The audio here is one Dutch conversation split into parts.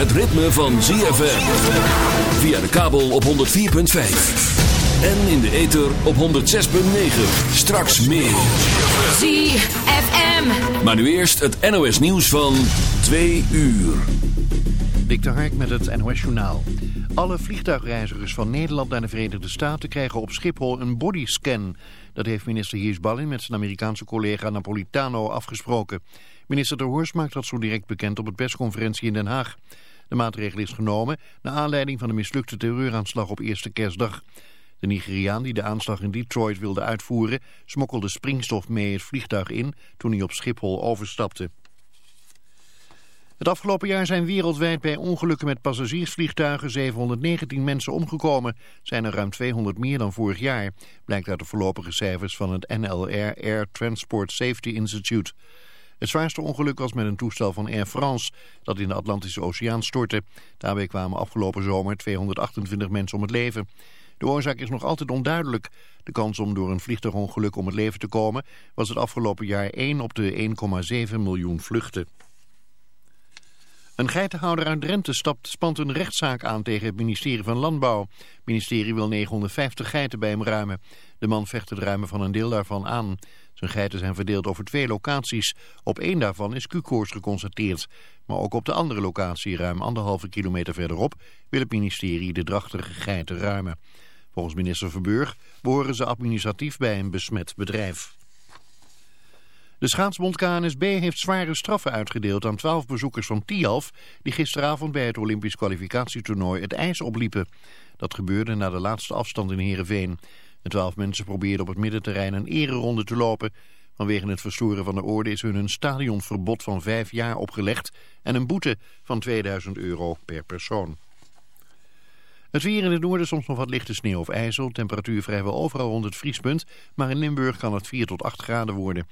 het ritme van ZFM. Via de kabel op 104.5. En in de ether op 106.9. Straks meer. ZFM. Maar nu eerst het NOS nieuws van 2 uur. Dik de Hark met het NOS Journaal. Alle vliegtuigreizigers van Nederland naar de Verenigde Staten krijgen op Schiphol een bodyscan. Dat heeft minister Heersbalin met zijn Amerikaanse collega Napolitano afgesproken. Minister De Horst maakt dat zo direct bekend op een persconferentie in Den Haag. De maatregel is genomen naar aanleiding van de mislukte terreuraanslag op eerste kerstdag. De Nigeriaan die de aanslag in Detroit wilde uitvoeren... smokkelde springstof mee het vliegtuig in toen hij op Schiphol overstapte. Het afgelopen jaar zijn wereldwijd bij ongelukken met passagiersvliegtuigen 719 mensen omgekomen. Zijn er ruim 200 meer dan vorig jaar, blijkt uit de voorlopige cijfers van het NLR Air Transport Safety Institute. Het zwaarste ongeluk was met een toestel van Air France dat in de Atlantische Oceaan stortte. Daarbij kwamen afgelopen zomer 228 mensen om het leven. De oorzaak is nog altijd onduidelijk. De kans om door een vliegtuigongeluk om het leven te komen was het afgelopen jaar 1 op de 1,7 miljoen vluchten. Een geitenhouder uit Drenthe stapt, spant een rechtszaak aan tegen het ministerie van Landbouw. Het ministerie wil 950 geiten bij hem ruimen. De man vecht het ruimen van een deel daarvan aan. Zijn geiten zijn verdeeld over twee locaties. Op één daarvan is Q-koorts geconstateerd. Maar ook op de andere locatie, ruim anderhalve kilometer verderop, wil het ministerie de drachtige geiten ruimen. Volgens minister Verburg behoren ze administratief bij een besmet bedrijf. De schaatsbond KNSB heeft zware straffen uitgedeeld aan twaalf bezoekers van Tialf... die gisteravond bij het Olympisch kwalificatietoernooi het ijs opliepen. Dat gebeurde na de laatste afstand in Heerenveen. De twaalf mensen probeerden op het middenterrein een ereronde te lopen. Vanwege het verstoren van de orde is hun een stadionverbod van vijf jaar opgelegd... en een boete van 2000 euro per persoon. Het weer in het noorden soms nog wat lichte sneeuw of ijzel. Temperatuur vrijwel overal rond het vriespunt. Maar in Limburg kan het 4 tot 8 graden worden.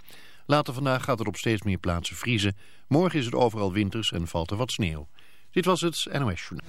Later vandaag gaat het op steeds meer plaatsen vriezen. Morgen is het overal winters en valt er wat sneeuw. Dit was het NOS Journaal.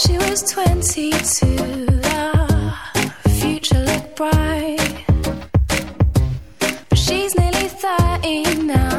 she was 22, ah, future looked bright. But she's nearly 30 now.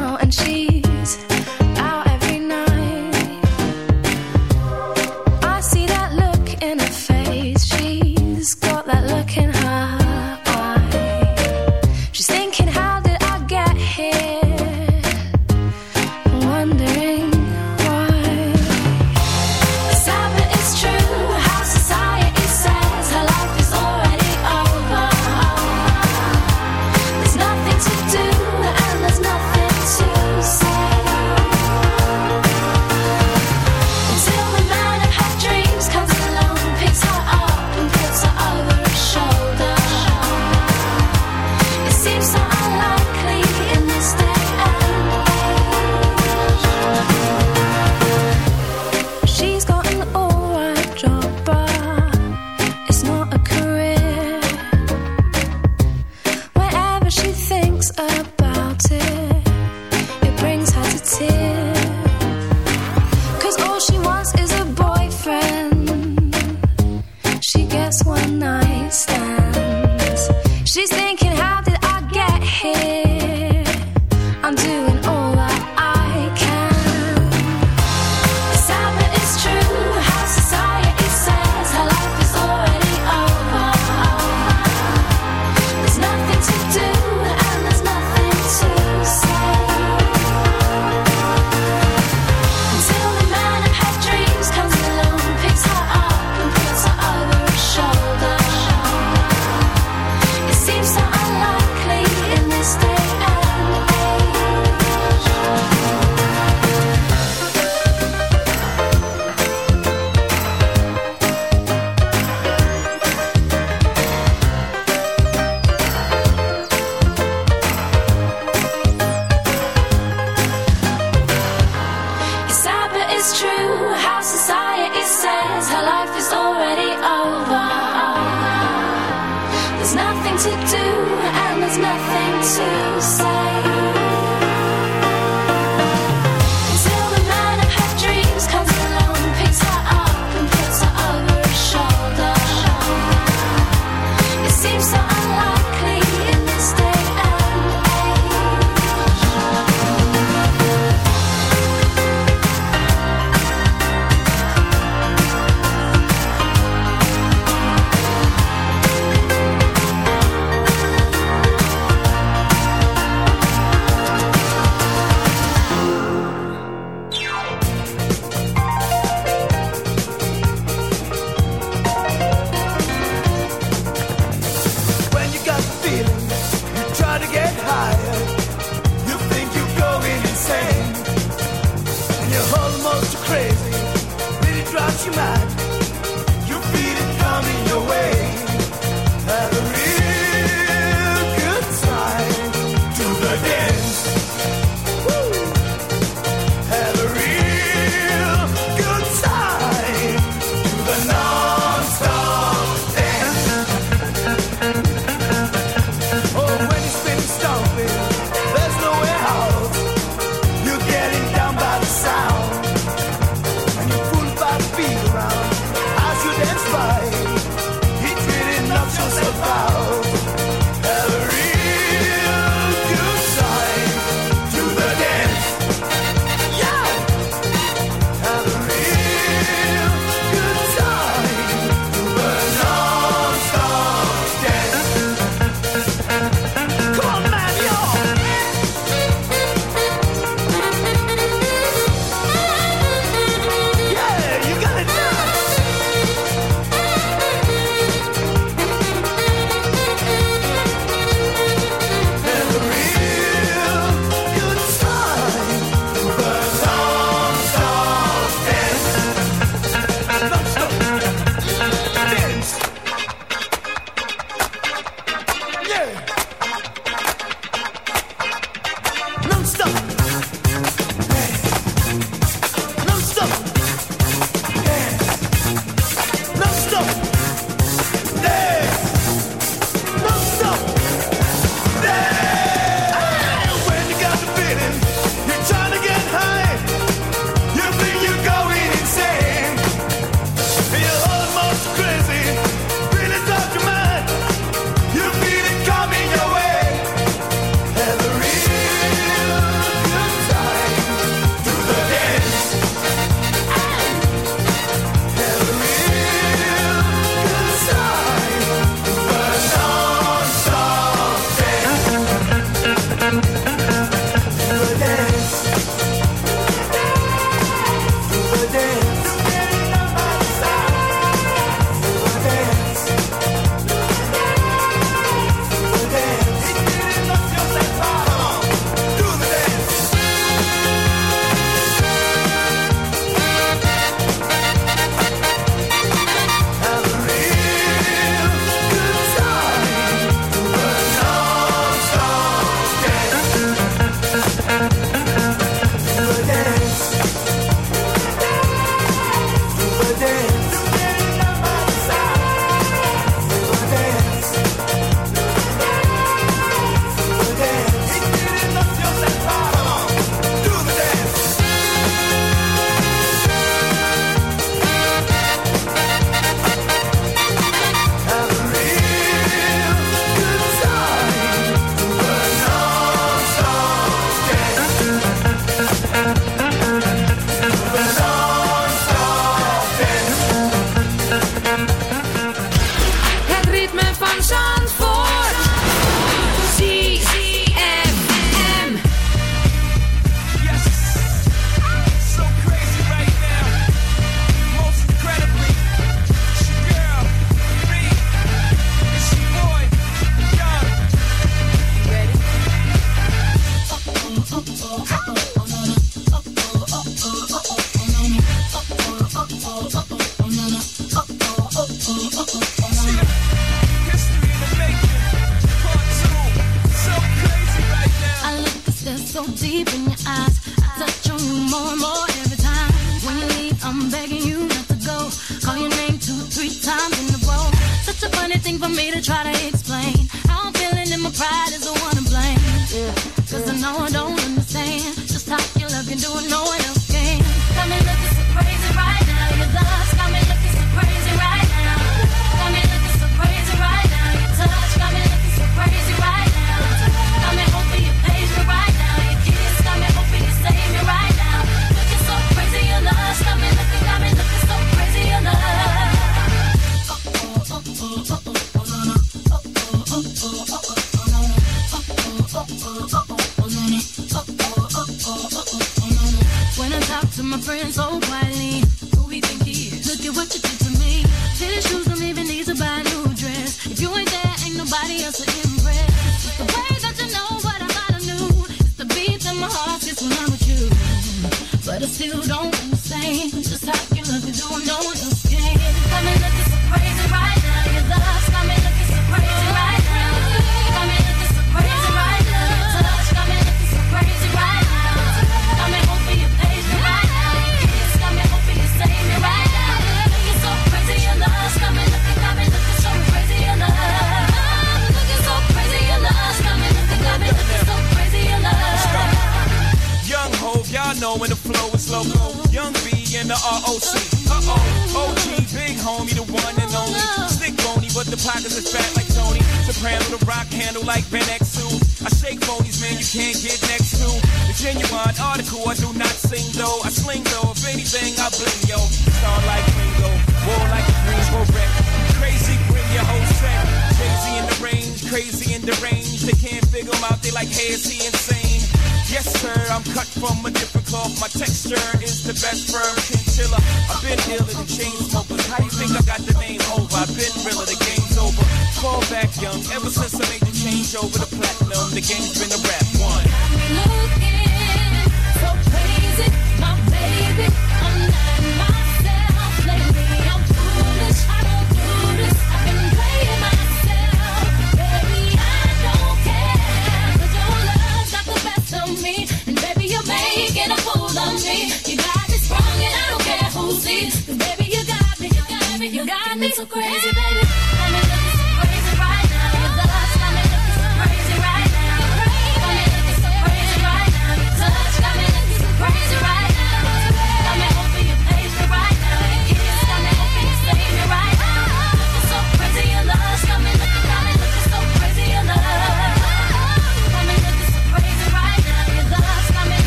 so crazy.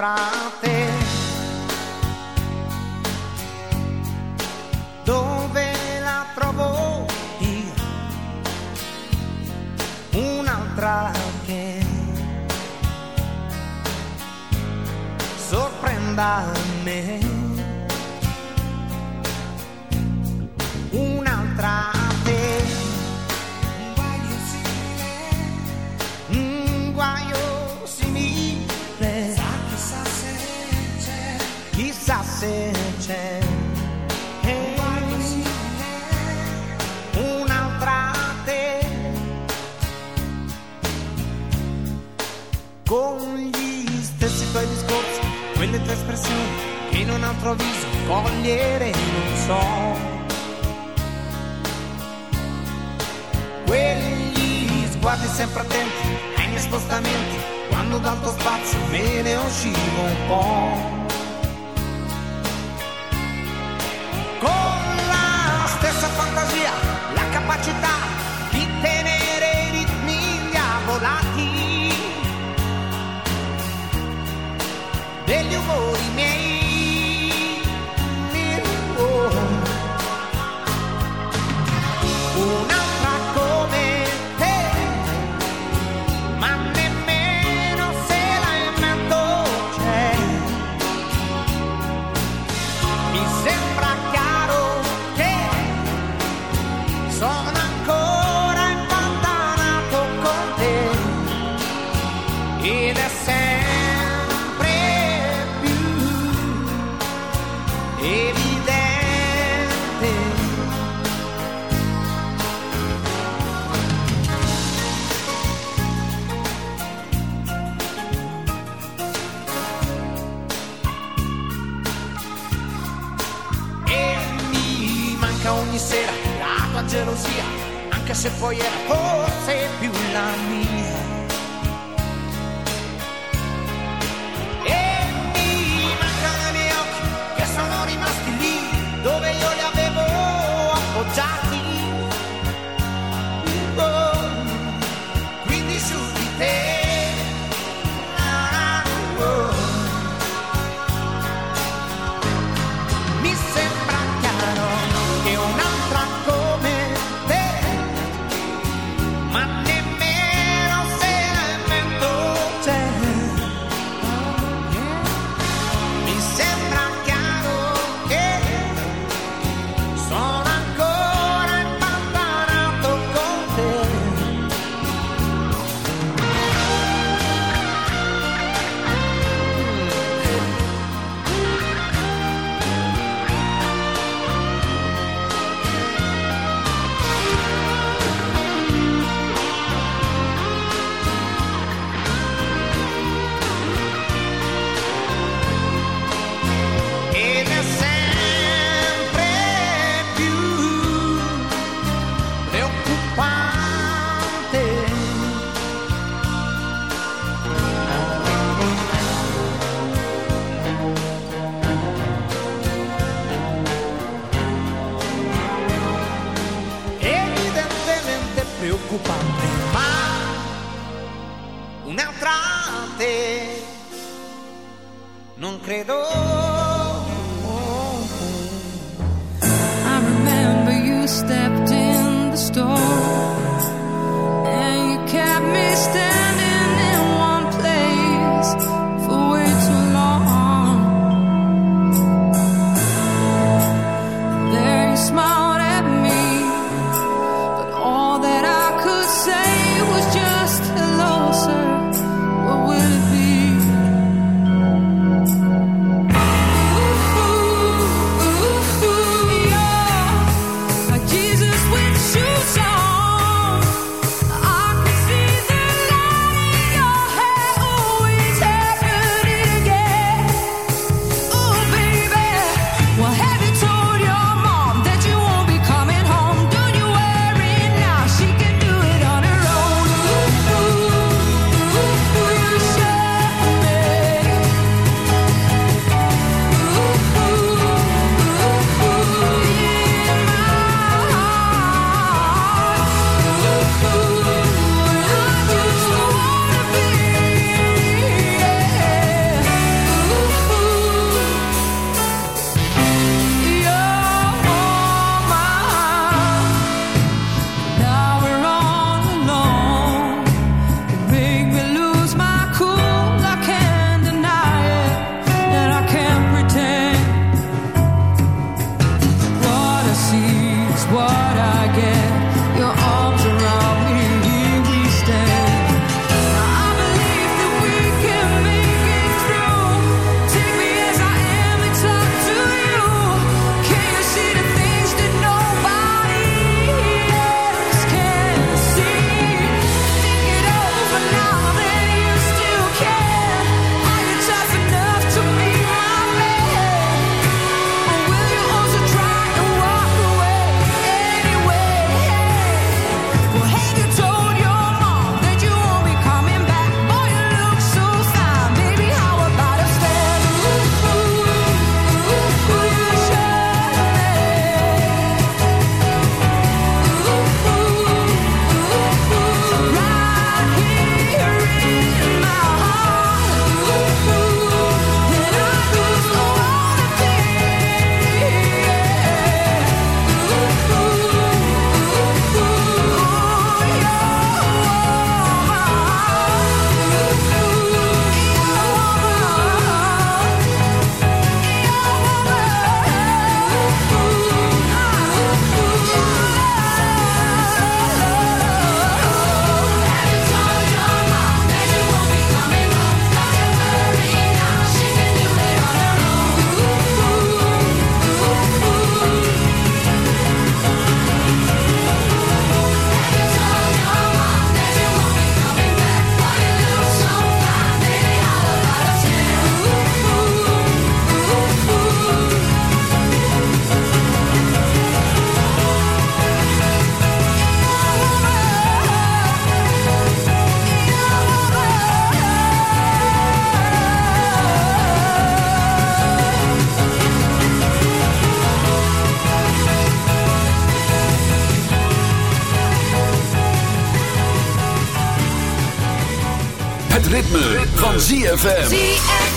un'altra holy ZFM.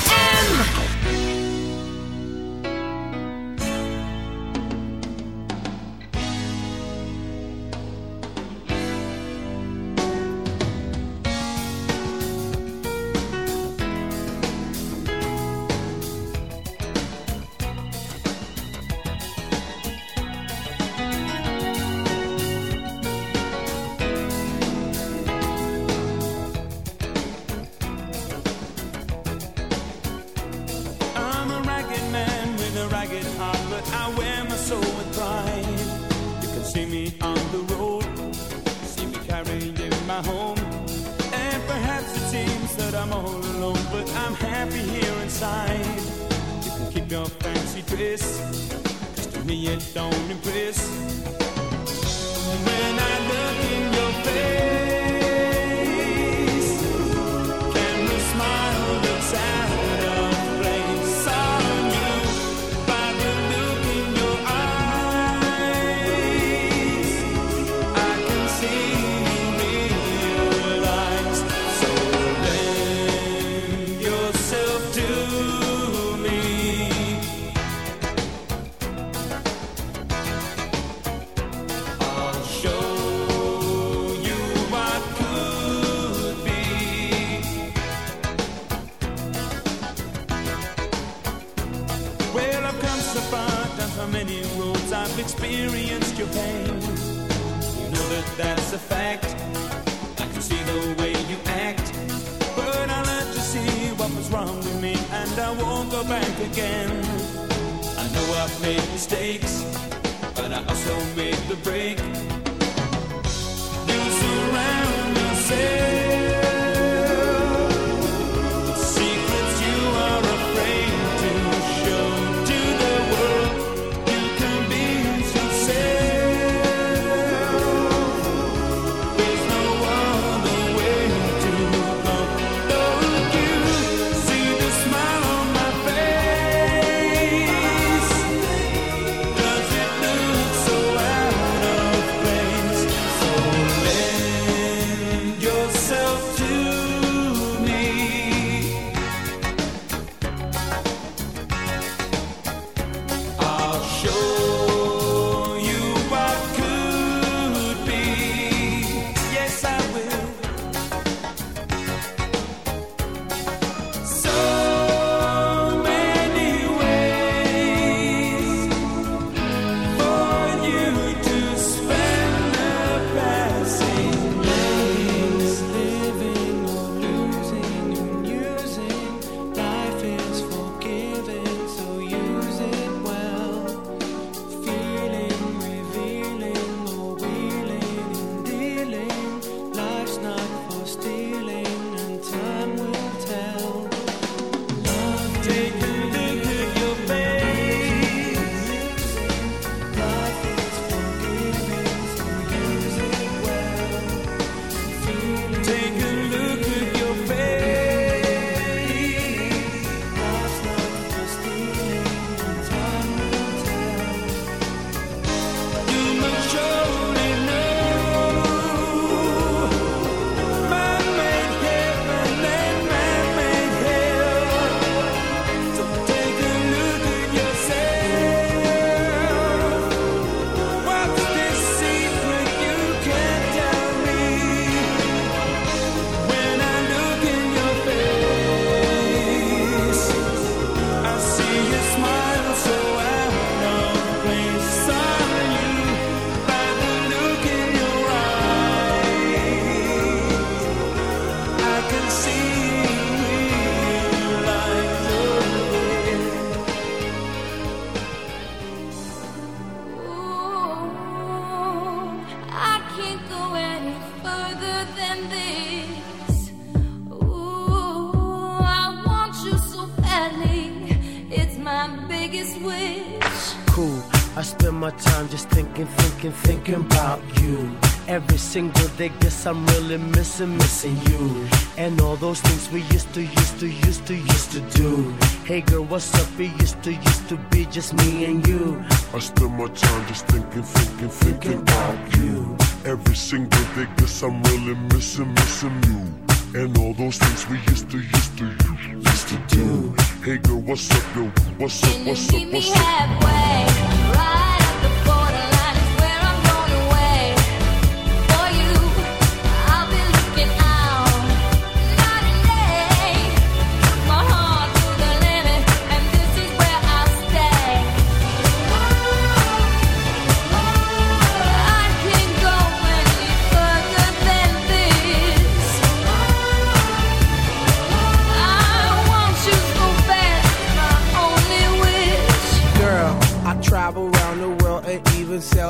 do? What's up, what's up, what's up?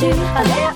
do. I